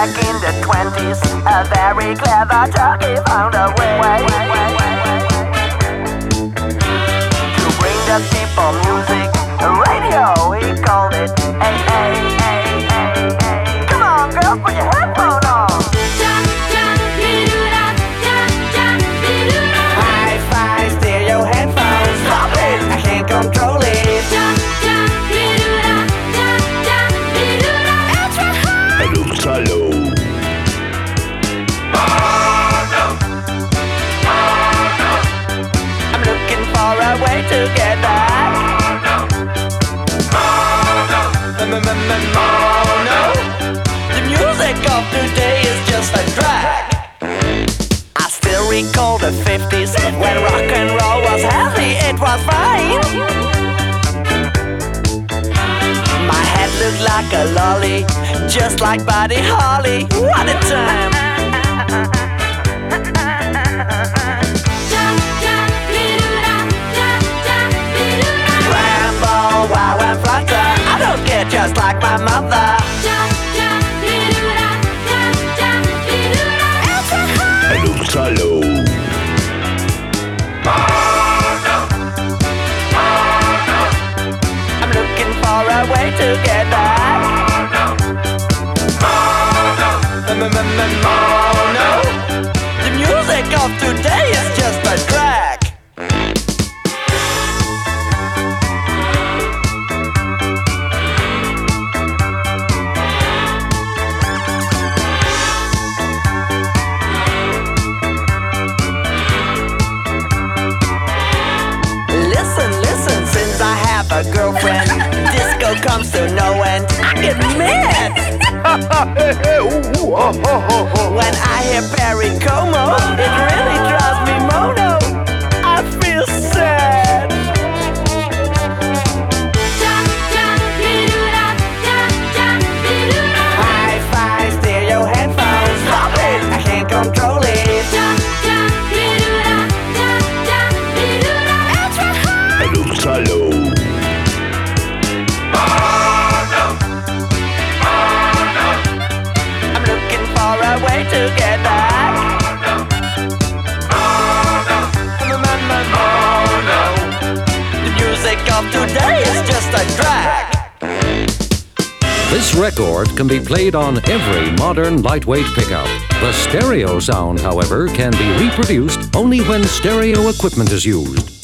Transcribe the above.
Back in the 20s, a very clever jockey found a way, way, way, way to bring the people music. Radio, he called it. Get back. Oh no, the music of today is just a drag. I still recall the 50s when rock and roll was healthy, it was fine. My head looked like a lolly, just like Buddy Holly. What a time! Like my mother. Hello, hello. I'm looking for a way to get back. When I hear Perry Como. It really drives me mono. I feel sad. Hi-fi stereo headphones. Stop it! I can't control it. This record can be played on every modern lightweight pickup. The stereo sound, however, can be reproduced only when stereo equipment is used.